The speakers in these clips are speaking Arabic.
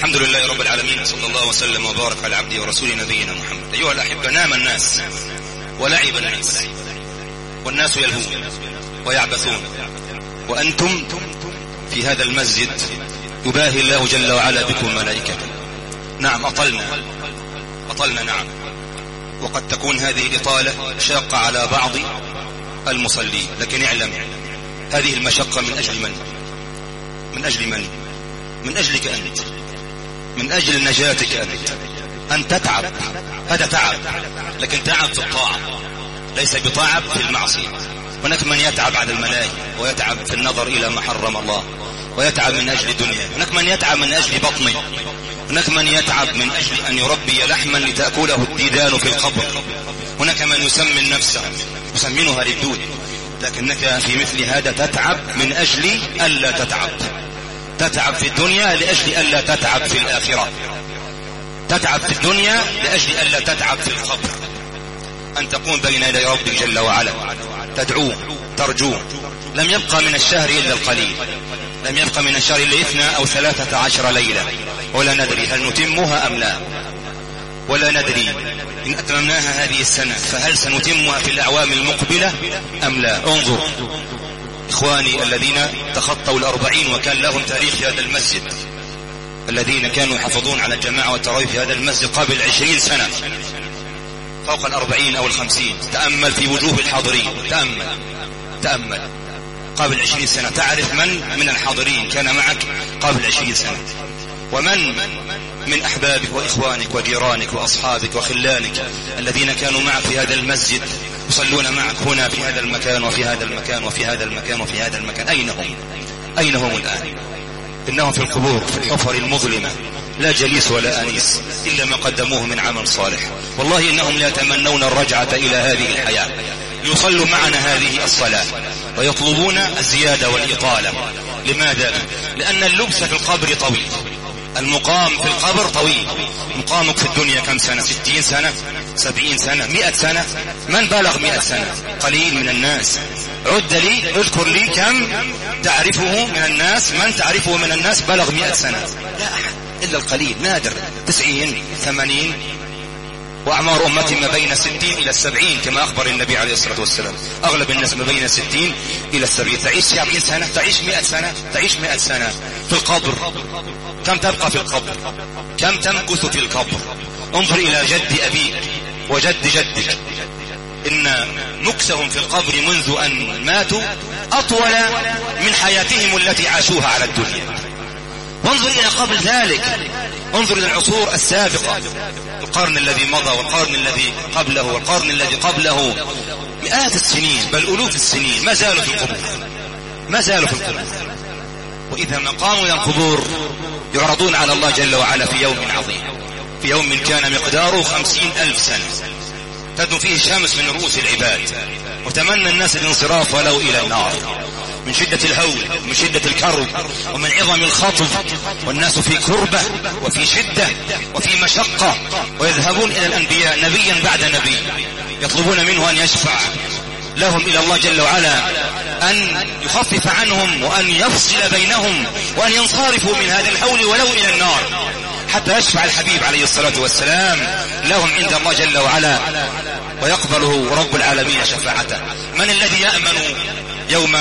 الحمد لله رب العالمين صلى الله وسلم وبارك على عبده ورسوله نبينا محمد. أيها الأحبة نام الناس ولعب الناس والناس يلهون ويعبثون. وأنتم في هذا المسجد يباهي الله جل وعلا بكم ملائكته نعم أطلنا أطلنا نعم. وقد تكون هذه الإطالة شاقة على بعض المصلين لكن اعلم هذه المشقة من أجل من؟ من أجل من؟ من أجلك أنت. من أجل نجاتك أنت أن تتعب. هذا تعب. لكن تعب في الطاعة. ليس بتعب في المعصية. هناك من يتعب على الملاهي ويتعب في النظر إلى ما حرم الله ويتعب من أجل الدنيا هناك من يتعب من أجل بطنه. هناك من يتعب من أجل أن يربي لحما لتأكله الديدان في القبر. هناك من يسمن نفسه يسمنها للدود. لكنك في مثل هذا تتعب من أجل ألا تتعب. تتعب في الدنيا لأجل ألا تتعب في الآخرة. تتعب في الدنيا لأجل ألا تتعب في القبر أن تقوم بين يدي ربك جل وعلا. تدعوه ترجوه لم يبقى من الشهر إلا القليل. لم يبقى من الشهر إلا اثنى أو ثلاثة عشر ليلة. ولا ندري هل نتمها أم لا. ولا ندري إن أتممناها هذه السنة. فهل سنتمها في الأعوام المقبلة أم لا. انظر. إخواني الذين تخطوا الأربعين وكان لهم تاريخ في هذا المسجد. الذين كانوا يحافظون على الجماعة والتراويح في هذا المسجد قبل عشرين سنة. فوق الأربعين أو الخمسين. تأمل في وجوه الحاضرين. تأمل. تأمل. قبل عشرين سنة. تعرف من من الحاضرين كان معك قبل عشرين سنة؟ ومن من أحبابك وإخوانك وجيرانك وأصحابك وخلانك الذين كانوا معك في هذا المسجد؟ يصلون معك هنا في هذا المكان وفي هذا المكان وفي هذا المكان وفي هذا المكان. أين هم؟ أين هم الآن؟ إنهم في القبور في الحفر المظلمة لا جليس ولا أنيس إلا ما قدموه من عمل صالح. والله إنهم لا يتمنون الرجعة إلى هذه الحياة. ليصلوا معنا هذه الصلاة ويطلبون الزيادة والإطالة. لماذا؟ لأن اللبس في القبر طويل. المقام في القبر طويل. مقامك في الدنيا كم سنة؟ ستين سنة؟ سبعين سنة؟ مئة سنة؟ من بلغ مئة سنة؟ قليل من الناس. عد لي اذكر لي كم تعرفه من الناس. من تعرفه من الناس بلغ مئة سنة. لا أحد إلا القليل. نادر. تسعين ثمانين. وأعمار أمتي ما بين الستين إلى السبعين كما أخبر النبي عليه الصلاة والسلام. أغلب الناس ما بين الستين إلى السبعين. تعيش سبعين سنة؟ تعيش مئة سنة؟ تعيش مئة سنة. في القبر. كم تبقى في القبر؟ كم تمكث في القبر؟ انظر إلى جد أبيك وجد جدك. إن مكسهم في القبر منذ أن ماتوا أطول من حياتهم التي عاشوها على الدنيا. وانظر إلى قبل ذلك. انظر إلى العصور السابقة. القرن الذي مضى والقرن الذي قبله والقرن الذي قبله. مئات السنين بل ألوف السنين. ما زالوا في القبور. ما زالوا في القبور. وإذا ما قاموا إلى القبور يعرضون على الله جل وعلا في يوم عظيم. في يوم كان مقداره خمسين ألف سنة. تدنو فيه الشمس من رؤوس العباد. وتمنى الناس الانصراف ولو إلى النار. من شدة الهول ومن شدة الكرب ومن عظم الخطب والناس في كربة وفي شدة وفي مشقة. ويذهبون إلى الأنبياء نبيا بعد نبي. يطلبون منه أن يشفع. لهم إلى الله جل وعلا. أن يخفف عنهم وأن يفصل بينهم وأن ينصرفوا من هذا الهول ولو إلى النار. حتى يشفع الحبيب عليه الصلاة والسلام لهم عند الله جل وعلا ويقبله رب العالمين شفاعته. من الذي يأمن يوم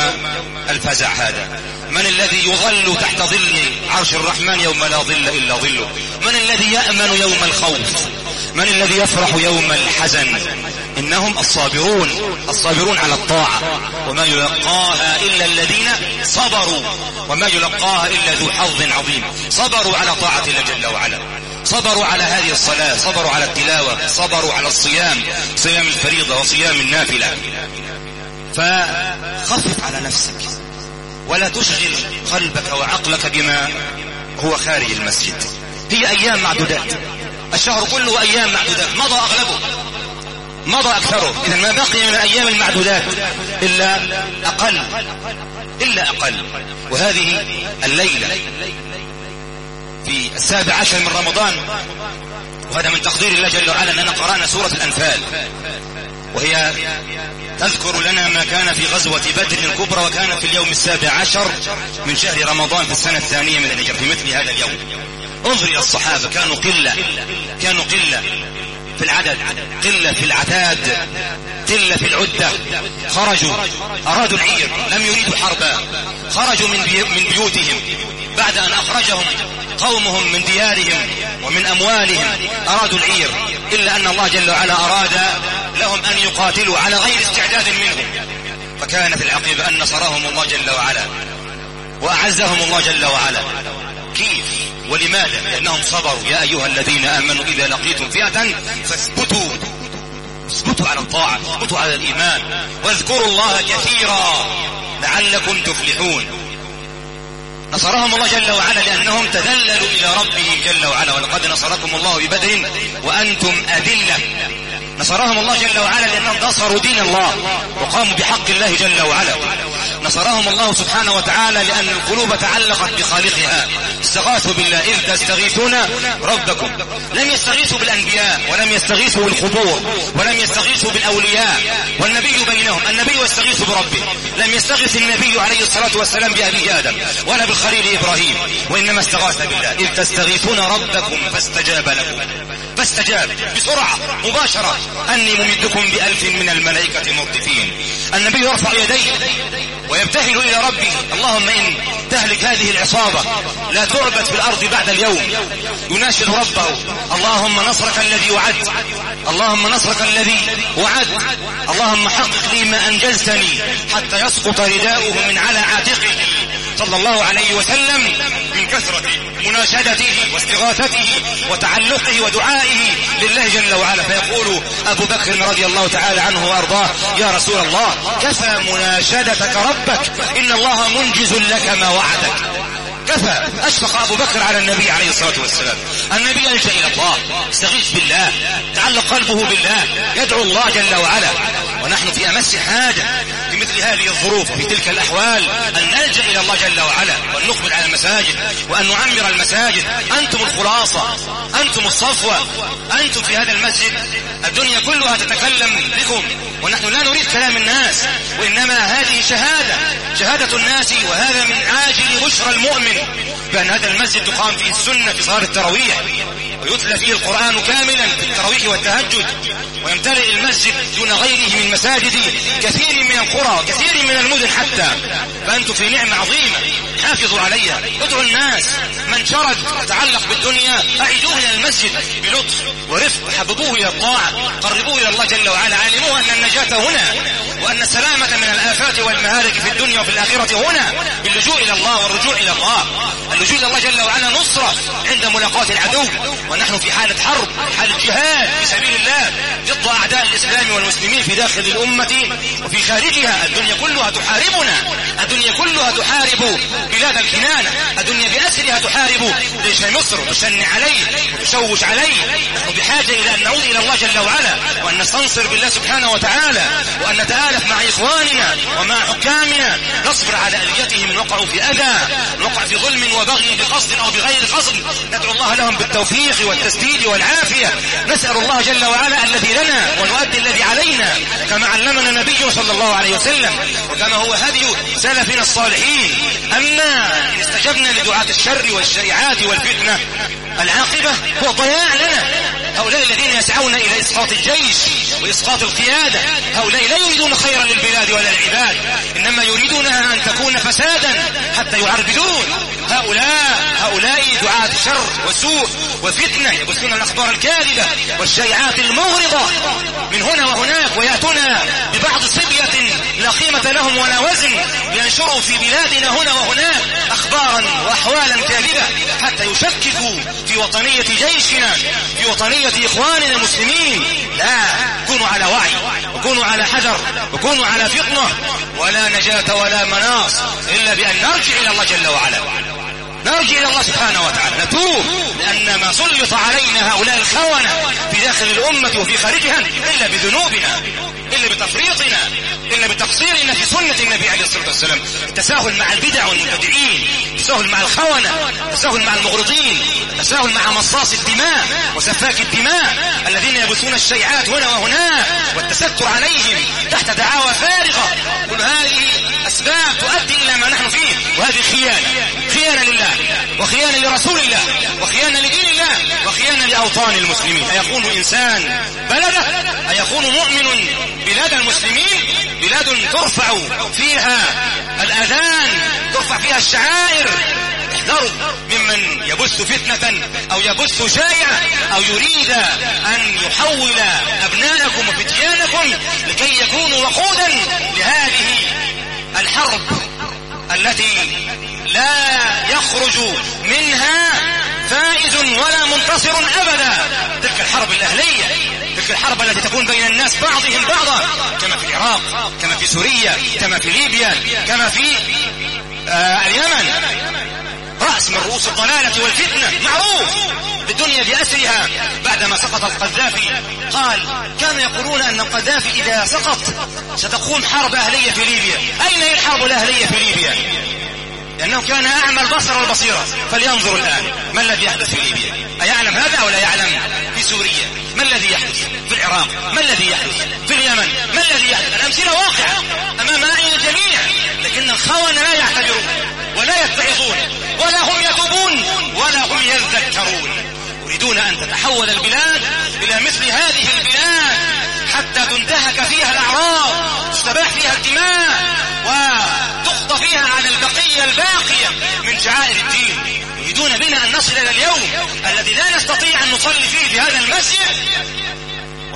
الفزع هذا؟ من الذي يظل تحت ظل عرش الرحمن يوم لا ظل إلا ظله؟ من الذي يأمن يوم الخوف؟ من الذي يفرح يوم الحزن؟ إنهم الصابرون الصابرون على الطاعة. وما يلقاها إلا الذين صبروا. وما يلقاها إلا ذو حظ عظيم. صبروا على طاعة الله جل وعلا. صبروا على هذه الصلاة. صبروا على التلاوة. صبروا على الصيام. صيام الفريضة وصيام النافلة. فخفف على نفسك. ولا تشغل قلبك وعقلك بما هو خارج المسجد. هي أيام معدودات. الشهر كله أيام معدودات. مضى أغلبه. مضى أكثره. إذا ما بقي من الأيام المعدودات إلا أقل إلا أقل. وهذه الليلة في السابع عشر من رمضان. وهذا من تقدير الله جل وعلا أننا قرأنا سورة الأنفال. وهي تذكر لنا ما كان في غزوة بدر الكبرى وكان في اليوم السابع عشر من شهر رمضان في السنة الثانية من الهجرة في مثل هذا اليوم. انظر إلى الصحابة كانوا قلة كانوا قلة. في العدد قلة في العتاد قلة في العدة. خرجوا. أرادوا العير. لم يريدوا حربا. خرجوا من, بي من بيوتهم. بعد أن أخرجهم قومهم من ديارهم ومن أموالهم أرادوا العير. إلا أن الله جل وعلا أراد لهم أن يقاتلوا على غير استعداد منهم. فكانت العقيبة أن نصرهم الله جل وعلا وأعزهم الله جل وعلا. كيف؟ ولماذا؟ لأنهم صبروا. يا أيها الذين آمنوا إذا لقيتم فئة فاثبتوا. اثبتوا على الطاعة اثبتوا على الإيمان. واذكروا الله كثيرا لعلكم تفلحون. نصرهم الله جل وعلا لأنهم تذللوا إلى ربهم جل وعلا. ولقد نصركم الله ببدر وأنتم أذلة. نصرهم الله جل وعلا لأنهم نصروا دين الله وقاموا بحق الله جل وعلا. نصرهم الله سبحانه وتعالى لأن القلوب تعلقت بخالقها. استغاثوا بالله. إذ تستغيثون ربكم. لم يستغيثوا بالأنبياء ولم يستغيثوا بالقبور ولم يستغيثوا بالأولياء والنبي بينهم. النبي يستغيث بربه. لم يستغيث النبي عليه الصلاة والسلام بأبي آدم ولا بالخليل إبراهيم وإنما استغاث بالله. إذ تستغيثون ربكم فاستجاب لكم. فاستجاب بسرعة مباشرة. أني ممدكم بألف من الملائكة مردفين النبي يرفع يديه ويبتهل إلى ربه. اللهم إن تهلك هذه العصابة لا تعبد في الأرض بعد اليوم. يناشد ربه. اللهم نصرك الذي وعدت. اللهم نصرك الذي وعدت. اللهم حقق لي ما أنجزتني حتى يسقط رداؤه من على عاتقه. صلى الله عليه وسلم. من كثرة مناشدته واستغاثته وتعلقه ودعائه لله جل وعلا. فيقول أبو بكر رضي الله تعالى عنه وأرضاه يا رسول الله كفى مناشدتك ربك إن الله منجز لك ما وعدك. كفى أشفق أبو بكر على النبي عليه الصلاة والسلام. النبي يلجأ إلى الله استغيث بالله تعلق قلبه بالله يدعو الله جل وعلا. ونحن في أمس حاجة مثل هذه الظروف وفي تلك الأحوال أن نلجأ إلى الله جل وعلا وأن نقبل على المساجد وأن نعمر المساجد. أنتم الخلاصة أنتم الصفوة أنتم في هذا المسجد. الدنيا كلها تتكلم بكم ونحن لا نريد كلام الناس وإنما هذه شهادة شهادة الناس وهذا من عاجل بشرى المؤمن. بأن هذا المسجد تقام فيه السنة في صلاة التراويح. ويتلى فيه القرآن كاملا في التراويح والتهجد ويمتلئ المسجد دون غيره من مساجد كثير من القرى كثير من المدن حتى. فأنتم في نعمة عظيمة حافظوا عليها. ادعوا الناس من شرد وتعلق بالدنيا أعيدوه إلى المسجد بلطف ورفق حببوه إلى الطاعة قربوه إلى الله جل وعلا علموه أن النجاة هنا وأن السلامة من الآفات والمهالك في الدنيا وفي الآخرة هنا باللجوء إلى الله والرجوع إلى الله. اللجوء إلى الله جل وعلا نصرة عند ملاقاة العدو. ونحن في حالة حرب حالة جهاد في سبيل الله. ضد أعداء الإسلام والمسلمين في داخل الأمة وفي خارجها. الدنيا كلها تحاربنا. الدنيا كلها تحارب بلاد الكنانة الدنيا بأسرها تحارب. جيش مصر وتشن عليه وتشوش عليه نحن بحاجة إلى أن نعود إلى الله جل وعلا وأن نستنصر بالله سبحانه وتعالى وأن نتآلف مع إخواننا ومع حكامنا. نصبر على أليتهم. نقع في أذى نقع في ظلم وبغي بقصد أو بغير قصد. ندعو الله لهم بالتوفيق. والتسديد والعافية. نسأل الله جل وعلا الذي لنا ونؤدي الذي علينا. كما علمنا النبي صلى الله عليه وسلم. وكما هو هدي سلفنا الصالحين. أما استجبنا لدعاة الشر والشائعات والفتنة. العاقبة هو ضياع لنا. هؤلاء الذين يسعون إلى إسقاط الجيش وإسقاط القيادة. هؤلاء لا يريدون خيرا للبلاد ولا العباد إنما يريدونها أن تكون فسادا حتى يعربدون. هؤلاء هؤلاء دعاة الشر والسوء والفتنة يبثون الأخبار الكاذبة والشائعات المغرضة. من هنا وهناك ويأتون ببعض صبية لا قيمة لهم ولا وزن. لينشروا في بلادنا هنا وهناك أخبارا وأحوالا كاذبة حتى يشككوا في وطنية جيشنا في وطنية إخواننا المسلمين. لا كونوا على وعي وكونوا على حذر وكونوا على فطنة. ولا نجاة ولا مناص إلا بأن نرجع إلى الله جل وعلا. نرجع إلى الله سبحانه وتعالى. نتوب لأن ما سلط علينا هؤلاء الخونة في داخل الأمة وفي خارجها إلا بذنوبنا. إلا بتفريطنا إلا بتقصيرنا في سنة النبي عليه الصلاة والسلام. التساهل مع البدع والمبتدعين. التساهل مع الخونة التساهل مع المغرضين التساهل مع مصاص الدماء وسفاك الدماء الذين يبثون الشيعات هنا وهناك والتستر عليهم تحت دعاوى فارغة. كل هذه أسباب تؤدي إلى ما نحن فيه وهذه خيانة خيانة لله وخيانة لرسول الله وخيانة لدين الله وخيانة لأوطان المسلمين. أيكون إنسان بلده؟ أيكون مؤمن بلاد المسلمين؟ بلاد ترفع فيها الشعائر. احذروا ممن يبث فتنة أو يبث شائعة أو يريد أن يحول أبناءكم وفتيانكم لكي يكونوا وقودا لهذه الحرب التي لا يخرج منها فائز ولا منتصر أبدا. تلك الحرب الأهلية تلك الحرب التي تكون بين الناس بعضهم بعضا كما في العراق كما في سوريا كما في ليبيا كما في آه اليمن. رأس من رؤوس الضلالة والفتنة. معروف. بالدنيا بأسرها. بعدما سقط القذافي قال كانوا يقولون أن القذافي إذا سقط ستقوم حرب أهلية في ليبيا. أين هي الحرب الأهلية في ليبيا؟ لأنه كان أعمى البصر والبصيرة. فلينظر الآن ما الذي يحدث في ليبيا؟ أيعلم هذا أو لا يعلم؟ في سوريا ما الذي يحدث؟ في العراق ما الذي يحدث؟ في اليمن ما الذي يحدث؟ الأمثلة واقعة أمام أعين الجميع. لكن الخونة لا يعتبرون ولا يتعظون ولا هم يتوبون ولا هم يذكرون. يريدون أن تتحول البلاد إلى مثل هذه البلاد حتى تنتهك فيها الأعراض تستباح فيها الدماء وتقضى فيها على البقية الباقية من شعائر الدين. يريدون بنا أن نصل إلى اليوم الذي لا نستطيع أن نصلي فيه في هذا المسجد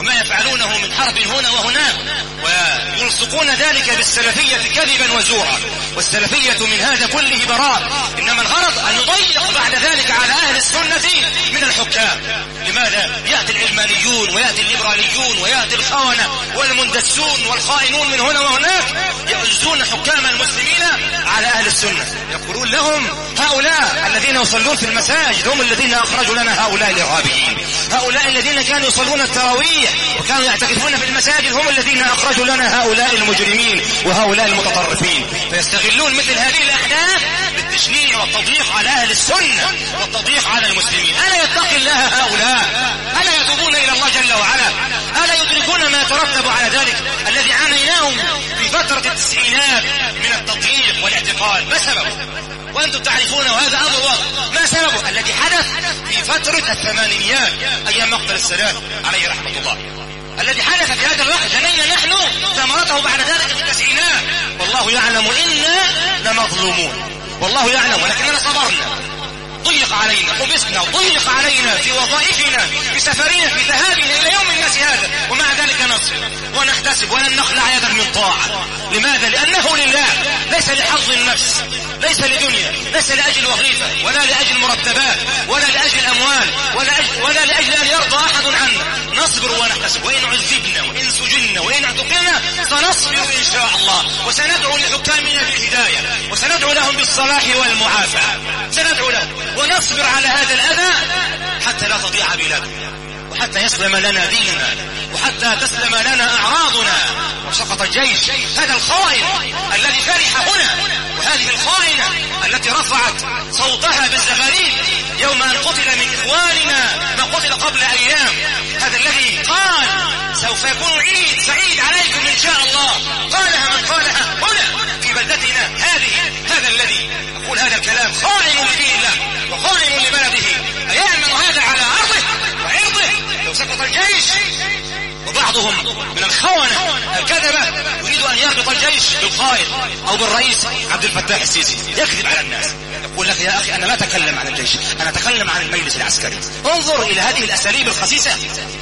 وما يفعلونه من حرب هنا وهناك ويلصقون ذلك بالسلفية كذبا وزورا. والسلفية من هذا كله براء. إنما الغرض أن نضيق بعد ذلك على أهل السنة من الحكام. لماذا؟ يأتي العلمانيون ويأتي الليبراليون ويأتي الخونة والمندسون والخائنون من هنا وهناك يعزون حكام المسلمين على أهل السنة. يقولون لهم هؤلاء الذين يصلون في المساجد هم الذين أخرجوا لنا هؤلاء الإرهابيين هؤلاء الذين كانوا يصلون التراويح وكانوا يعتكفون في المساجد هم الذين أخرجوا لنا هؤلاء المجرمين وهؤلاء المتطرفين. فيستغلون مثل هذه الأحداث للتشنيع والتضييق على أهل السنة والتضييق على المسلمين. ألا يتقي الله هؤلاء؟ ألا يتوبون إلى الله جل وعلا؟ ألا يدركون ما يترتب على ذلك الذي عانيناهم في فترة التسعينات من التضييق والاعتقال ما سببه وأنتم تعرفون وهذا أمر واضح ما سببه الذي حدث في فترة الثمانينيات أيام مقتل السادات عليه رحمة الله. الذي حدث في هذا الوقت جنينا نحن ثمرته بعد ذلك في التسعينات. والله يعلم إنا لمظلومون. والله يعلم ولكننا صبرنا. ضيق علينا حبسنا ضيق علينا في وظائفنا في سفرنا في ذهابنا إلى يوم الناس هذا ومع ذلك نصبر ونحتسب ولن نخلع يدا من طاعة. لماذا؟ لأنه لله ليس لحظ النفس ليس لدنيا ليس لأجل وظيفة ولا لأجل مرتبات ولا لأجل أموال ولا, أجل ولا لأجل أن يرضى أحد عنا. نصبر ونحتسب. وإن عذبنا وإن سجنا وإن اعتقلنا سنصبر إن شاء الله وسندعو لحكامنا بالهداية وسندعو لهم بالصلاح والمعافاة. سندعو لهم. ونصبر على هذا الأذى حتى لا تضيع بلادنا وحتى يسلم لنا ديننا وحتى تسلم لنا أعراضنا. وسقط الجيش هذا الخائن الذي فرح هنا وهذه الخائنة التي رفعت صوتها بالزغاريد يوم أن قتل من إخواننا ما قتل قبل أيام. هذا الذي قال سوف يكون عيد سعيد عليكم إن شاء الله. قالها من قالها هنا في بلدتنا هذه. هذا الذي يقول هذا الكلام خائن لدين الله. وخائن لبلده أيأمن هذا على أرضه وعرضه؟ لو سقط الجيش وبعضهم من الخونة الكذبة يريد أن يربط الجيش بالقائد أو بالرئيس عبد الفتاح السيسي. يكذب على الناس. يقول لك يا أخي أنا لا أتكلم عن الجيش. أنا أتكلم عن المجلس العسكري. انظر إلى هذه الأساليب الخسيسة.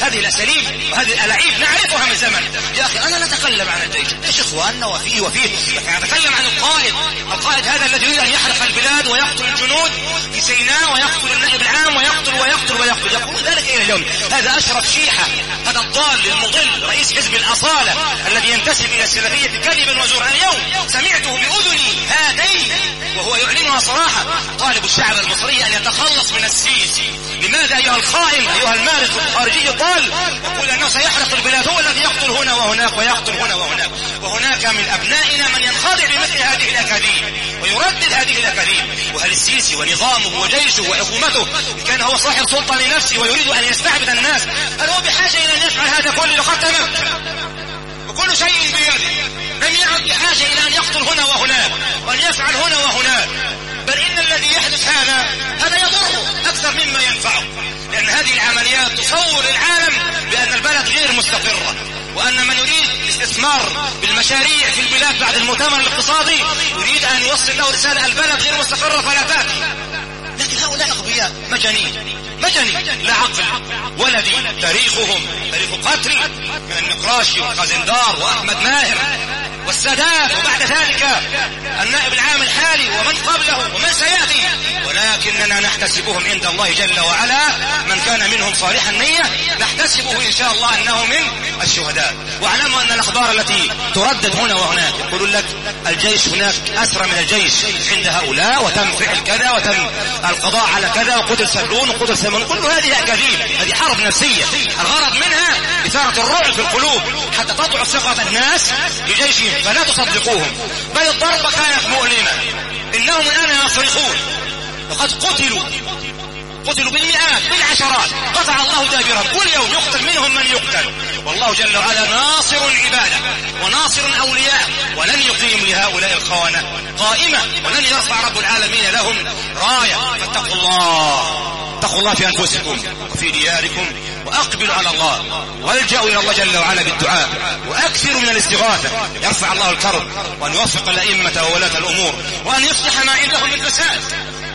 هذه الأساليب وهذه الألاعيب نعرفها من زمن. يا أخي أنا لا أتكلم عن الجيش. إيش إخواننا وفيه وفيه. لكن أتكلم عن القائد. القائد هذا الذي يريد أن يحرق البلاد ويقتل الجنود في سيناء ويقتل النائب العام ويقتل ويقتل ويقتل. يقول ذلك إلى اليوم. هذا أشرف شيحة. هذا الضال المضل رئيس حزب الأصالة الذي ينتسب إلى السلفية كذبا وزورا اليوم. سمعته بأذني هاتين وهو يعلنها صراحة. طالب الشعب المصري أن يتخلص من السيسي لماذا؟ أيها الخائن أيها المارس الخارجي الضال يقول أنه سيحرق البلاد هو الذي يقتل هنا وهناك ويقتل هنا وهناك. وهناك من أبنائنا من ينخضع بمثل هذه الأكاذيب ويردد هذه الأكاذيب. وهل السيسي ونظامه وجيشه وحكومته كان هو صاحب سلطة لنفسه ويريد أن يستعبد الناس هل هو بحاجة إلى أن يفعل هذا كله لقد تمام وكل شيء بيده. لم يعد بحاجة إلى أن يقتل هنا وهناك وأن يفعل هنا وهناك. بل إن الذي يحدث هذا هذا يضره أكثر مما ينفعه. لأن هذه العمليات تصور العالم بأن البلد غير مستقرة وأن من يريد الاستثمار بالمشاريع في البلاد بعد المؤتمر الاقتصادي يريد أن يوصل له رسالة البلد غير مستقرة فلا تأتي لكن هؤلاء أغبياء مجانين مجني لا عقل ولا دين. تاريخهم تاريخ قتل من النقراشي وخزندار وأحمد ماهر. والسادات وبعد ذلك النائب العام الحالي ومن قبله ومن سيأتي. ولكننا نحتسبهم عند الله جل وعلا. من كان منهم صالح النية نحتسبه إن شاء الله أنه من الشهداء. واعلموا أن الأخبار التي تردد هنا وهناك يقولون لك الجيش هناك أسرى من الجيش عند هؤلاء وتم فعل كذا وتم القضاء على كذا وقتل سبعون وقتل ثمانون كل هذه أكاذيب هذه حرب نفسية. الغرض منها إثارة الرعب في القلوب حتى تضعف ثقة الناس بجيشهم فلا تصدقوهم. بل الضربة كانت مؤلمة إنهم الآن يصرخون وقد قتلوا. قتلوا بالمئات بالعشرات. قطع الله دابرهم كل يوم يقتل منهم من يقتل. والله جل وعلا ناصر عباده وناصر أولياء ولن يقيم لهؤلاء الخونة قائمة ولن يرفع رب العالمين لهم راية. فاتقوا الله. اتقوا الله في أنفسكم وفي دياركم. وأقبلوا على الله. والجأوا إلى الله جل وعلا بالدعاء. وأكثروا من الاستغاثة. يرفع الله الكرب وأن يوفق الأئمة وولاة الأمور. وأن يصلح ما عندهم من فساد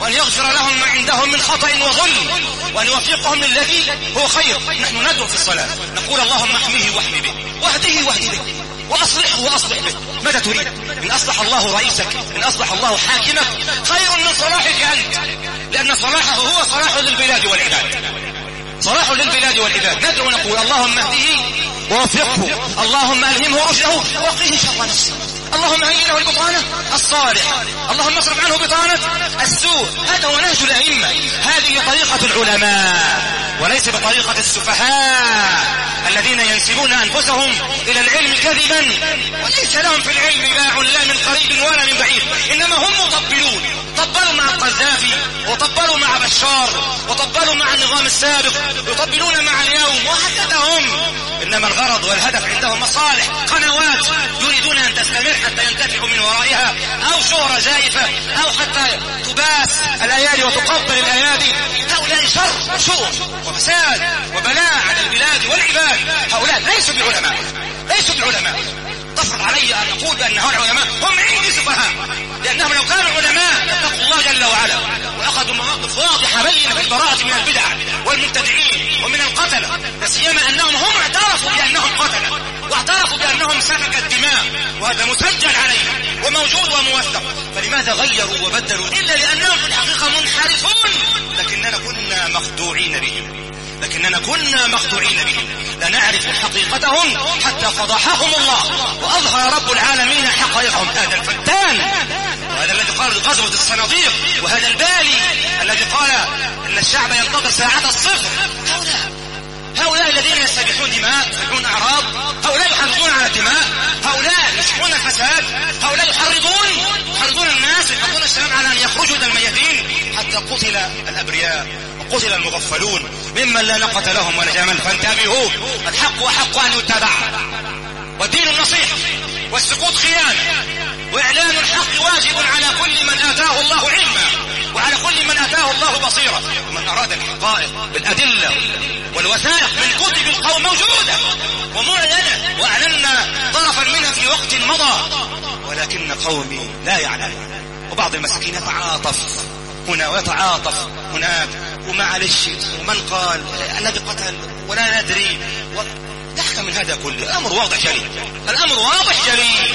وأن يغفر لهم ما عندهم من خطأ وظلم. وأن يوفقهم للذي هو خير. نحن ندعو في الصلاة. نقول اللهم احميه واحمي به. واهده واهد به. وأصلحه وأصلح به. ماذا تريد؟ إن أصلح الله رئيسك. إن أصلح الله حاكمك. خير من صلاحك أنت. لأن صلاحه هو صلاح للبلاد والعباد. صلاح للبلاد والعباد. ندعو نقول اللهم اهده ووفقه اللهم ألهمه رشده وقيه شر نفسه. اللهم هيئ له البطانة الصالحة. اللهم اصرف عنه بطانة السوء. هذا هو نهج الأئمة. هذه طريقة العلماء وليس بطريقة السفهاء الذين ينسبون أنفسهم إلى العلم كذبا. وليس لهم في العلم باع لا من قريب ولا من وطبلوا مع بشار وطبلوا مع النظام السابق يطبلون مع اليوم وهكذا هم. إنما الغرض والهدف عندهم مصالح قنوات يريدون أن تستمر حتى ينتفعوا من ورائها أو شهرة زائفة أو حتى تباس الأيادي وتقبل الأيادي. هؤلاء شر وسوء وفساد وبلاء على البلاد والعباد. هؤلاء ليسوا بعلماء ليسوا بعلماء. تفرض علي أن أقول بأن هؤلاء العلماء هم عندي سفهاء لأنهم لو كانوا علماء اتقوا الله جل وعلا وأخذوا مواقف واضحة بينة في البراءة من البدع والمبتدعين ومن القتلة لا سيما أنهم هم اعترفوا بأنهم قتلة واعترفوا بأنهم سفك الدماء وهذا مسجل عليهم وموجود وموثق. فلماذا غيروا وبدلوا؟ إلا لأنهم في الحقيقة منحرفون لكننا كنا مخدوعين بهم. لكننا كنا مخدوعين بهم لا نعرف حقيقتهم حتى فضحهم الله. وأظهر رب العالمين حقائقهم هذا الفتان. وهذا الذي قال غزوة الصناديق. وهذا البالي الذي قال إن الشعب ينتظر ساعة الصفر. هؤلاء هؤلاء الذين يستبيحون دماء يستبيحون أعراض هؤلاء يحرضون على الدماء هؤلاء يشحون الفساد هؤلاء يحرضون يحرضون الناس يحرضون السلام على أن يخرجوا إلى الميادين. حتى قتل الأبرياء. وقتل المغفلون ممن لا نقة لهم ولا جمل فانتبهوا الحق وحق أن يتبع. والدين النصيحة والسكوت خيانة وإعلان الحق واجب على كل من آتاه الله علما وعلى كل من آتاه الله بصيرة. ومن أراد الحقائق بالأدلة والوثائق من كتب القوم موجودة. ومعلنة وأعلنا طرفا منها في وقت مضى. ولكن قومي لا يعلمون. وبعض المساكين يتعاطف هنا ويتعاطف هناك ومعلش ومن قال الذي قتل ولا ندري. يحكم من هذا كله. الأمر واضح جلي. الأمر واضح جلي.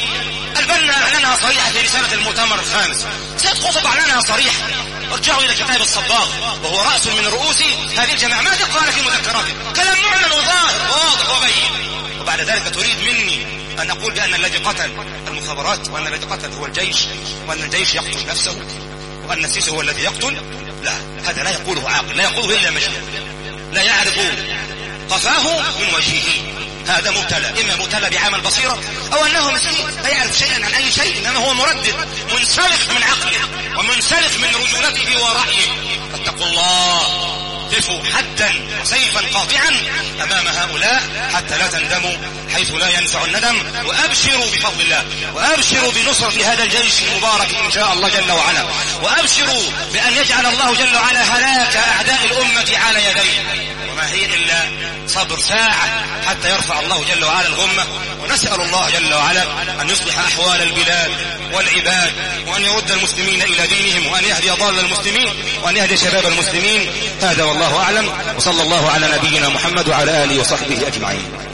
البنا أعلنها صريحة في رسالة المؤتمر الخامس. سيد قطب أعلنها صريحة. ارجعوا إلى كتاب الصباغ. وهو رأس من رؤوس هذه الجماعة. ماذا قال في مذكراته كلام معلن وظاهر. واضح وبين. وبعد ذلك تريد مني أن أقول بأن الذي قتل المخابرات وأن الذي قتل هو الجيش وأن الجيش يقتل نفسه. وأن السيسي هو الذي يقتل؟ لا هذا لا يقوله عاقل لا يقوله إلا مجنون لا يعرف قفاه من وجهه. هذا مبتلى إما مبتلى بعمل البصيرة أو أنه مسكين لا يعرف شيئا عن أي شيء إنما هو مردد منسلخ من عقله ومنسلخ من رجولته ورأيه. فاتقوا الله. قفوا حدا وسيفا قاطعا أمام هؤلاء حتى لا تندموا حيث لا ينفع الندم. وأبشروا بفضل الله وأبشروا بنصرة هذا الجيش المبارك إن شاء الله جل وعلا. وأبشروا بأن يجعل الله جل وعلا هلاك أعداء الأمة على يديه. وما هي إلا صبر ساعة حتى يرفع الله جل وعلا الغمة. ونسأل الله جل وعلا أن يصلح أحوال البلاد والعباد وأن يرد المسلمين إلى دينهم وأن يهدي ضال المسلمين وأن يهدي شباب المسلمين. هذا والله أعلم. وصلى الله على نبينا محمد وعلى آله وصحبه أجمعين.